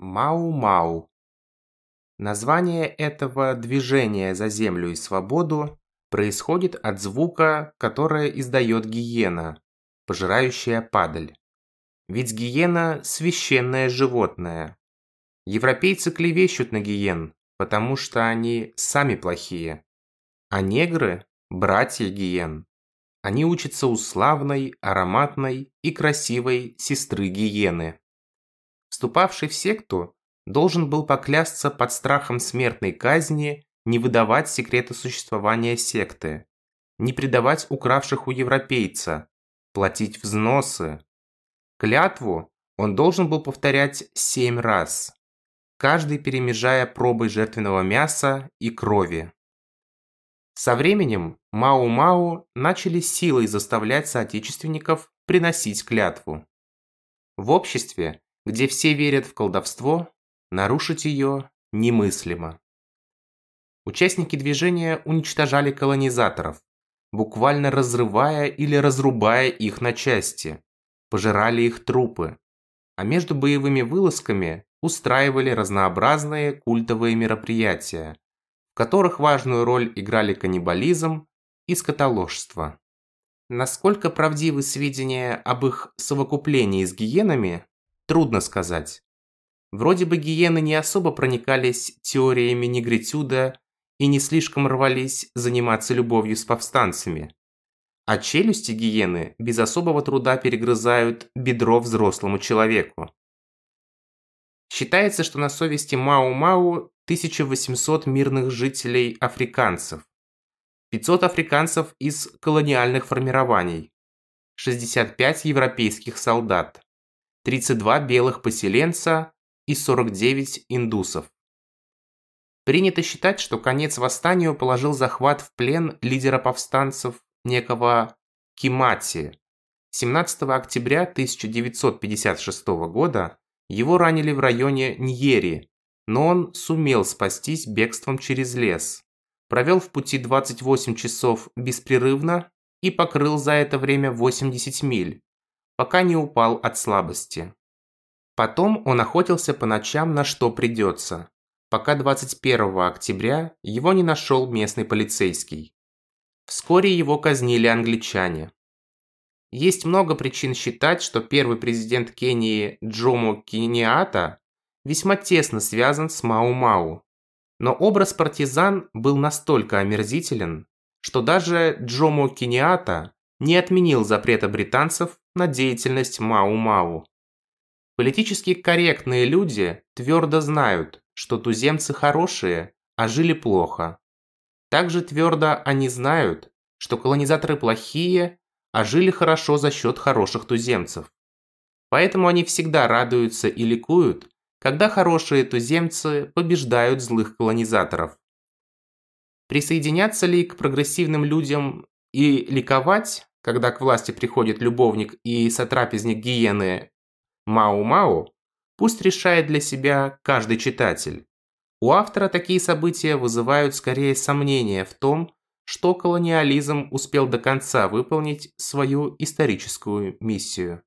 Мау-Мау. Название этого движения за землю и свободу происходит от звука, которое издает гиена, пожирающая падаль. Ведь гиена – священное животное. Европейцы клевещут на гиен, потому что они сами плохие. А негры – братья гиен. Они учатся у славной, ароматной и красивой сестры гиены. Вступавший в секту должен был поклясться под страхом смертной казни не выдавать секреты существования секты, не предавать укравших у европейца, платить взносы. Клятву он должен был повторять семь раз, каждый перемежая пробой жертвенного мяса и крови. Со временем Мау-Мау начали силой заставлять соотечественников приносить клятву. В обществе где все верят в колдовство, нарушить ее немыслимо. Участники движения уничтожали колонизаторов, буквально разрывая или разрубая их на части, пожирали их трупы, а между боевыми вылазками устраивали разнообразные культовые мероприятия, в которых важную роль играли каннибализм и скотоложство. Насколько правдивы сведения об их совокуплении с гиенами, Трудно сказать. Вроде бы гиены не особо проникались теориями негритюда и не слишком рвались заниматься любовью с повстанцами. А челюсти гиены без особого труда перегрызают бедро взрослому человеку. Считается, что на совести Мау-Мау 1800 мирных жителей африканцев, 500 африканцев из колониальных формирований, 65 европейских солдат. 32 белых поселенца и 49 индусов. Принято считать, что конец восстанию положил захват в плен лидера повстанцев некого Кимати. 17 октября 1956 года его ранили в районе Ньери, но он сумел спастись бегством через лес. Провел в пути 28 часов беспрерывно и покрыл за это время 80 миль, пока не упал от слабости. Потом он охотился по ночам на что придется, пока 21 октября его не нашел местный полицейский. Вскоре его казнили англичане. Есть много причин считать, что первый президент Кении Джому Кениата весьма тесно связан с Мау-Мау. Но образ партизан был настолько омерзителен, что даже Джому Кениата не отменил запрета британцев на деятельность Мау-Мау. Политически корректные люди твердо знают, что туземцы хорошие, а жили плохо. Также твердо они знают, что колонизаторы плохие, а жили хорошо за счет хороших туземцев. Поэтому они всегда радуются и ликуют, когда хорошие туземцы побеждают злых колонизаторов. Присоединяться ли к прогрессивным людям и ликовать когда к власти приходит любовник и сотрапезник гиены Мау-Мау, пусть решает для себя каждый читатель. У автора такие события вызывают скорее сомнения в том, что колониализм успел до конца выполнить свою историческую миссию.